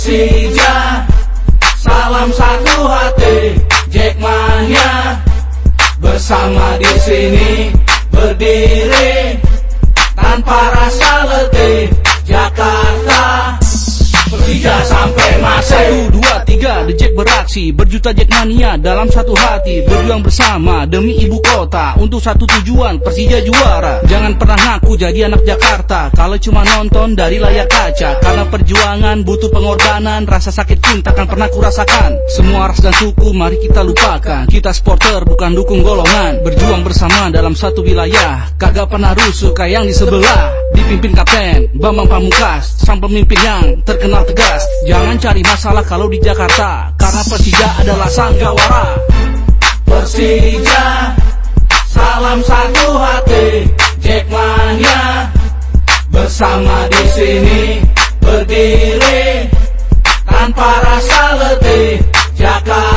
Persija. Salam satu hati Jackmania Bersama di sini Berdiri. Tanpa rasa letih Jakarta. Persija sampai masih Satu, dua, tiga, The beraksi Berjuta Jackmania dalam satu hati Berjuang bersama demi ibu kota Untuk satu tujuan, Persija juara. Jangan pernah ngaku jadi anak Jakarta Kalau cuma nonton dari layar kaca. Karena perjuangan butuh pengorbanan Rasa sakit pun takkan pernah kurasakan. Semua ras dan suku mari kita lupakan. Kita supporter bukan dukung golongan. Berjuang bersama dalam satu wilayah Kagak pernah rusuh kayak yang di sebelah Dipimpin Kapten Bambang Pamungkas Sang pemimpin yang terkenal tegas. Jangan cari masalah kalau di Jakarta Karena Persija adalah sanggawara. Persija Salam satu hati Jackmania. Bersama di sini Berdiri Tanpa rasa letih Jakarta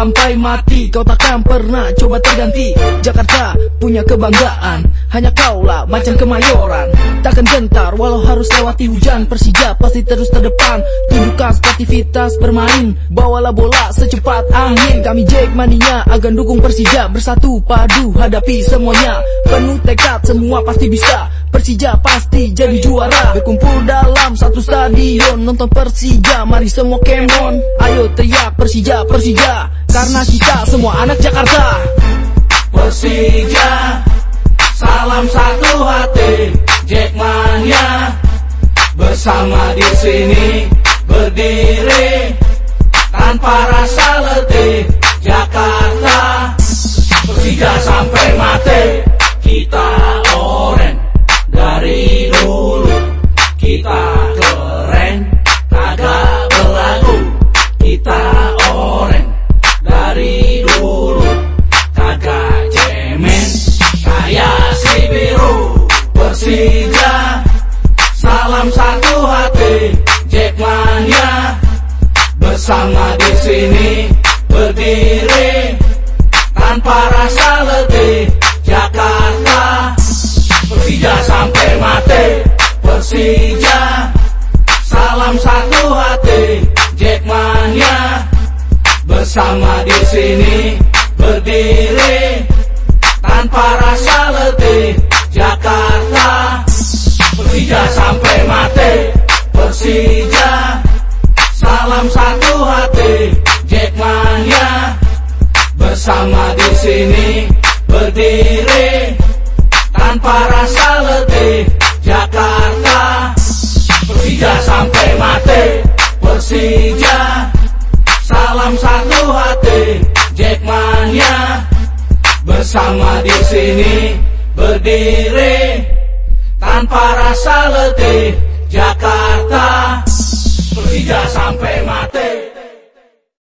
sampai mati. Kau takkan pernah coba terganti. Jakarta punya kebanggaan. Hanya kaulah macam kemayoran. Takkan gentar walau harus lewati hujan. Persija pasti terus terdepan. Tunjukkan sportivitas bermain. Bawalah bola secepat angin. Kami Jackmania akan dukung Persija Bersatu padu hadapi semuanya. Penuh tekad semua pasti bisa. Persija pasti jadi juara. Berkumpul dalam satu stadion. Nonton Persija mari semua kemon. Ayo teriak Persija Persija Karena kita semua anak Jakarta. Persija Salam satu hati Jackmania Bersama di sini Berdiri Tanpa rasa letih Jakarta. Persija sampai mati Bersama di sini. Berdiri Tanpa rasa letih. Jakarta Persija sampai mati. Persija Salam satu hati. Jackmania Bersama di sini. Berdiri Tanpa rasa letih Bersama di sini. Berdiri Tanpa rasa letih. Jakarta Persija sampai mati. Persija Salam satu hati. Jackmania Bersama di sini. Berdiri Tanpa rasa letih. Jakarta Persija sampai mati